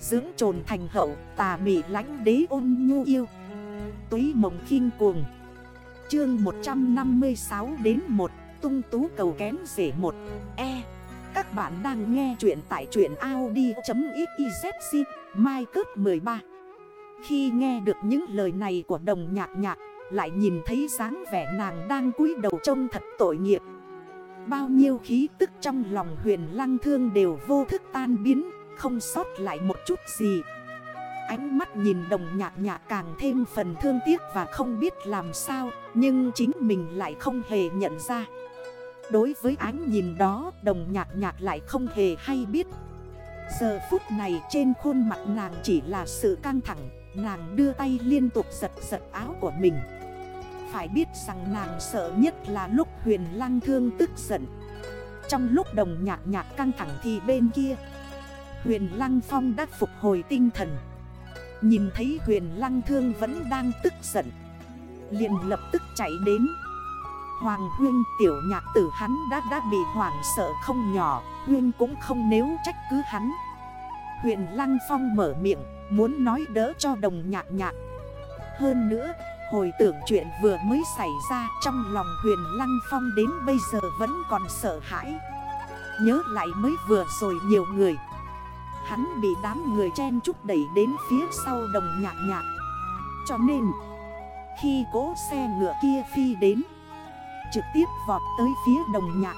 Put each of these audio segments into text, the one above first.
Dưỡng trồn thành hậu, tà mị lánh đế ôn nhu yêu. Túy mộng khinh cuồng. Chương 156 đến 1 Tung tú cầu kén rể 1 E Các bạn đang nghe chuyện tại chuyện Audi.xyz Mai cướp 13 Khi nghe được những lời này của đồng nhạc nhạc, Lại nhìn thấy dáng vẻ nàng đang cúi đầu trông thật tội nghiệp. Bao nhiêu khí tức trong lòng huyền lăng thương đều vô thức tan biến không sót lại một chút gì. Ánh mắt nhìn đồng nhạc nhạc càng thêm phần thương tiếc và không biết làm sao, Nhưng chính mình lại không hề nhận ra. Đối với ánh nhìn đó, đồng nhạc nhạc lại không hề hay biết. Giờ phút này trên khuôn mặt nàng chỉ là sự căng thẳng, Nàng đưa tay liên tục giật giật áo của mình. Phải biết rằng nàng sợ nhất là lúc huyền Lang thương tức giận. Trong lúc đồng nhạc nhạc căng thẳng thì bên kia Huyền lăng phong đã phục hồi tinh thần. Nhìn thấy huyền lăng thương vẫn đang tức giận. Liền lập tức chạy đến. Hoàng Huyên tiểu nhạc tử hắn đã đã bị hoảng sợ không nhỏ, Huyên cũng không nếu trách cứ hắn. Huyền Lăng Phong mở miệng, Muốn nói đỡ cho đồng nhạc nhạc. Hơn nữa, Hồi tưởng chuyện vừa mới xảy ra Trong lòng huyền Lăng Phong đến bây giờ vẫn còn sợ hãi. Nhớ lại mới vừa rồi nhiều người Hắn bị đám người chen chúc đẩy đến phía sau đồng nhạc nhạc. Cho nên, Khi cố xe ngựa kia phi đến, Trực tiếp vọt tới phía đồng nhạc,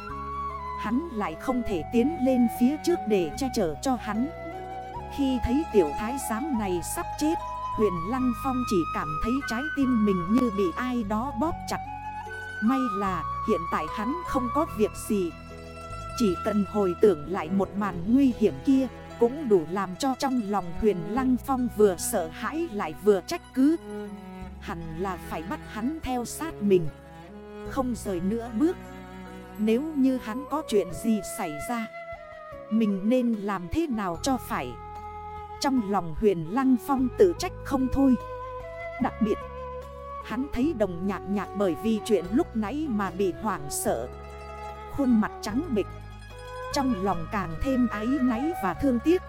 Hắn lại không thể tiến lên phía trước để che chở cho hắn. Khi thấy tiểu thái giám này sắp chết, Huyền Lăng Phong chỉ cảm thấy trái tim mình như bị ai đó bóp chặt. May là hiện tại hắn không có việc gì, Chỉ cần hồi tưởng lại một màn nguy hiểm kia cũng đủ làm cho trong lòng huyền Lăng Phong vừa sợ hãi lại vừa trách cứ. Hẳn là phải bắt hắn theo sát mình. Không rời nữa bước. Nếu như hắn có chuyện gì xảy ra, Mình nên làm thế nào cho phải? Trong lòng huyền Lăng Phong tự trách không thôi. Đặc biệt, Hắn thấy đồng nhạc nhạc bởi vì chuyện lúc nãy mà bị hoảng sợ. Khuôn mặt trắng bịch trong lòng càng thêm ái náy và thương tiếc.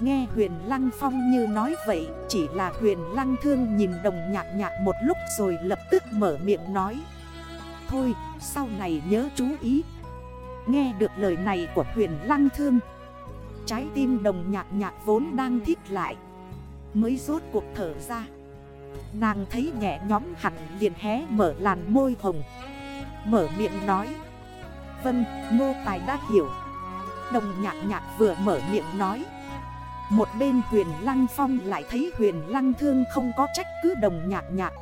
Nghe huyền lăng phong như nói vậy, Chỉ là huyền lăng thương nhìn đồng nhạc nhạc một lúc rồi lập tức mở miệng nói. Thôi, sau này nhớ chú ý. Nghe được lời này của huyền lăng thương, Trái tim đồng nhạc nhạc vốn đang thích lại. Mới rốt cuộc thở ra. Nàng thấy nhẹ nhóm hẳn liền hé mở làn môi hồng. Mở miệng nói. Vân, nô tài đã hiểu. Đồng nhạc nhạc vừa mở miệng nói. Một bên huyền lăng phong lại thấy huyền lăng thương không có trách cứ đồng nhạc nhạc.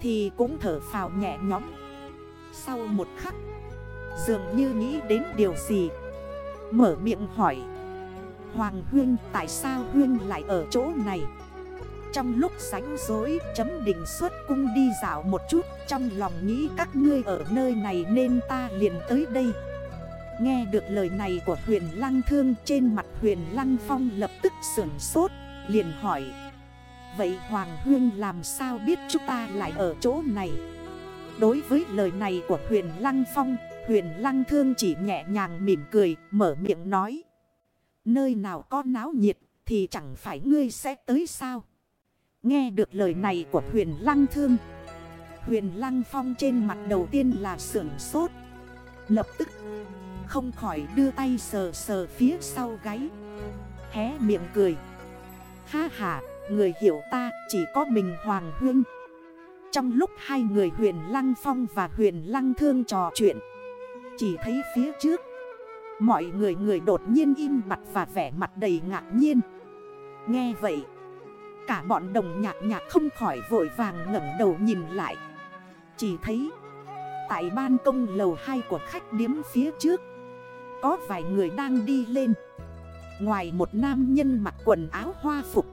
Thì cũng thở phào nhẹ nhõm. Sau một khắc Dường như nghĩ đến điều gì Mở miệng hỏi. Hoàng Huyên tại sao Huyên lại ở chỗ này? Trong lúc sánh dối chấm đỉnh xuất cung đi dạo một chút. Trong lòng nghĩ các ngươi ở nơi này nên ta liền tới đây. Nghe được lời này của huyền lăng thương, trên mặt huyền lăng phong lập tức sưởng sốt, Liền hỏi. Vậy Hoàng Huyên làm sao biết chúng ta lại ở chỗ này? Đối với lời này của huyền lăng phong, Huyền lăng thương chỉ nhẹ nhàng mỉm cười, mở miệng nói. Nơi nào có náo nhiệt thì chẳng phải ngươi sẽ tới sao? Nghe được lời này của huyền lăng thương. Huyền lăng phong trên mặt đầu tiên là sưởng sốt. Lập tức không khỏi đưa tay sờ sờ phía sau gáy. Hé miệng cười. Ha ha, người hiểu ta chỉ có mình Hoàng Hương. Trong lúc hai người huyền Lăng Phong và huyền Lăng Thương trò chuyện Chỉ thấy phía trước Mọi người người đột nhiên im mặt và vẻ mặt đầy ngạc nhiên. Nghe vậy Cả bọn đồng nhạc nhạc không khỏi vội vàng ngẩn đầu nhìn lại. Chỉ thấy, Tại ban công lầu 2 của khách điếm phía trước, Có vài người đang đi lên. Ngoài một nam nhân mặc quần áo hoa phục,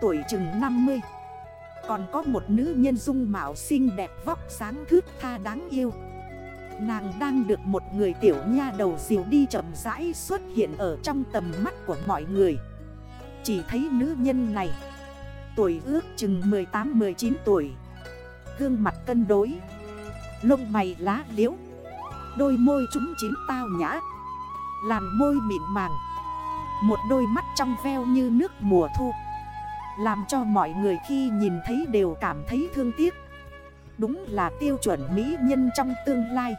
Tuổi chừng 50 Còn có một nữ nhân dung mạo xinh đẹp vóc sáng thước tha đáng yêu. Nàng đang được một người tiểu nha đầu diều đi chậm rãi xuất hiện ở trong tầm mắt của mọi người. Chỉ thấy nữ nhân này Tuổi ước chừng 18-19 tuổi. Gương mặt cân đối. Lông mày lá liễu. Đôi môi trúng chín tao nhã. Làn môi mịn màng. Một đôi mắt trong veo như nước mùa thu. Làm cho mọi người khi nhìn thấy đều cảm thấy thương tiếc. Đúng là tiêu chuẩn mỹ nhân trong tương lai.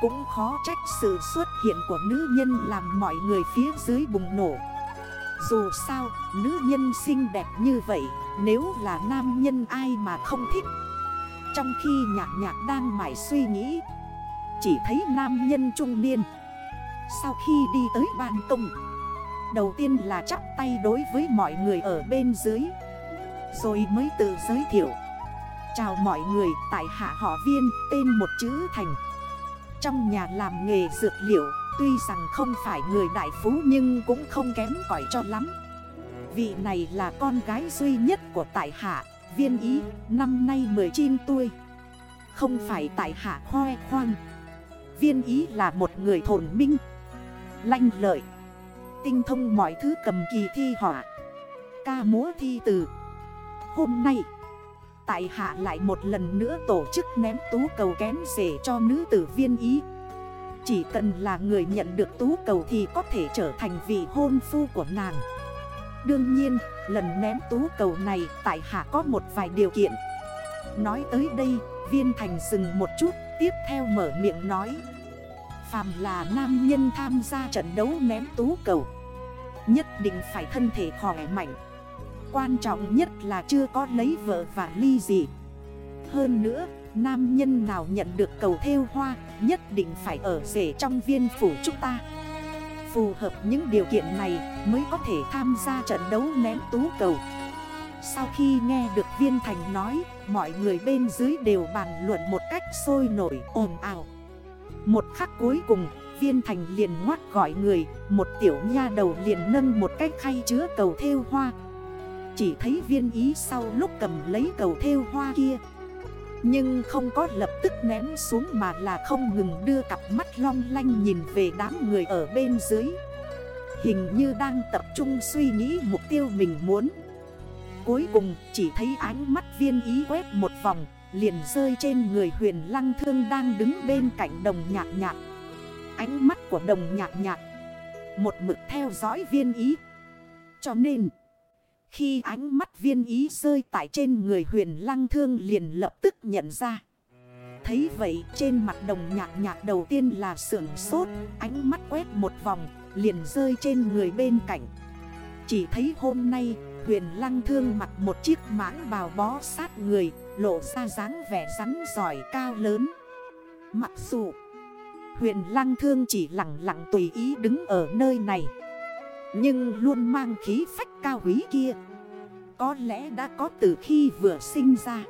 Cũng khó trách sự xuất hiện của nữ nhân làm mọi người phía dưới bùng nổ. Dù sao, nữ nhân xinh đẹp như vậy Nếu là nam nhân ai mà không thích? Trong khi nhạc nhạc đang mải suy nghĩ Chỉ thấy nam nhân trung niên. Sau khi đi tới ban công Đầu tiên là chắp tay đối với mọi người ở bên dưới Rồi mới tự giới thiệu. Chào mọi người, tại hạ họ viên, tên một chữ thành. Trong nhà làm nghề dược liệu, tuy rằng không phải người đại phú nhưng cũng không kém cỏi cho lắm. Vị này là con gái duy nhất của tại hạ, viên ý, năm nay 19 tuổi. Không phải tại hạ khoe khoang. Viên ý là một người thổn minh Lanh lợi Tinh thông mọi thứ cầm kỳ thi họa Ca múa thi từ. Hôm nay Tại hạ lại một lần nữa tổ chức ném tú cầu kén rể cho nữ tử viên ý. Chỉ cần là người nhận được tú cầu thì có thể trở thành vị hôn phu của nàng. Đương nhiên, lần ném tú cầu này tại hạ có một vài điều kiện. Nói tới đây, viên thành dừng một chút, tiếp theo mở miệng nói. Phàm là nam nhân tham gia trận đấu ném tú cầu Nhất định phải thân thể khỏe mạnh. Quan trọng nhất là chưa có lấy vợ và ly gì. Hơn nữa, nam nhân nào nhận được cầu theo hoa Nhất định phải ở rể trong viên phủ chúng ta. Phù hợp những điều kiện này mới có thể tham gia trận đấu ném tú cầu. Sau khi nghe được viên thành nói Mọi người bên dưới đều bàn luận một cách sôi nổi ồn ào. Một khắc cuối cùng viên thành liền ngoát gọi người Một tiểu nha đầu liền nâng một cách khay chứa cầu theo hoa chỉ thấy viên ý sau lúc cầm lấy cầu theo hoa kia. Nhưng không có lập tức ném xuống mà là không ngừng đưa cặp mắt long lanh nhìn về đám người ở bên dưới. Hình như đang tập trung suy nghĩ mục tiêu mình muốn. Cuối cùng chỉ thấy ánh mắt viên ý quét một vòng, Liền rơi trên người huyền lăng thương đang đứng bên cạnh đồng nhạc nhạc. Ánh mắt của đồng nhạc nhạc, Một mực theo dõi viên ý. Cho nên khi ánh mắt viên ý rơi tại trên người huyền lăng thương liền lập tức nhận ra. Thấy vậy, trên mặt đồng nhạc nhạc đầu tiên là sưởng sốt, Ánh mắt quét một vòng, liền rơi trên người bên cạnh. Chỉ thấy hôm nay, huyền lăng thương mặc một chiếc mãng bào bó sát người, Lộ ra dáng vẻ rắn giỏi cao lớn. Mặc dù, huyền lăng thương chỉ lặng lặng tùy ý đứng ở nơi này nhưng luôn mang khí phách cao quý kia. Có lẽ đã có từ khi vừa sinh ra.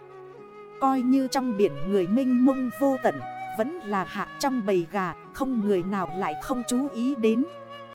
Coi như trong biển người minh mông vô tận, Vẫn là hạ trong bầy gà, Không người nào lại không chú ý đến.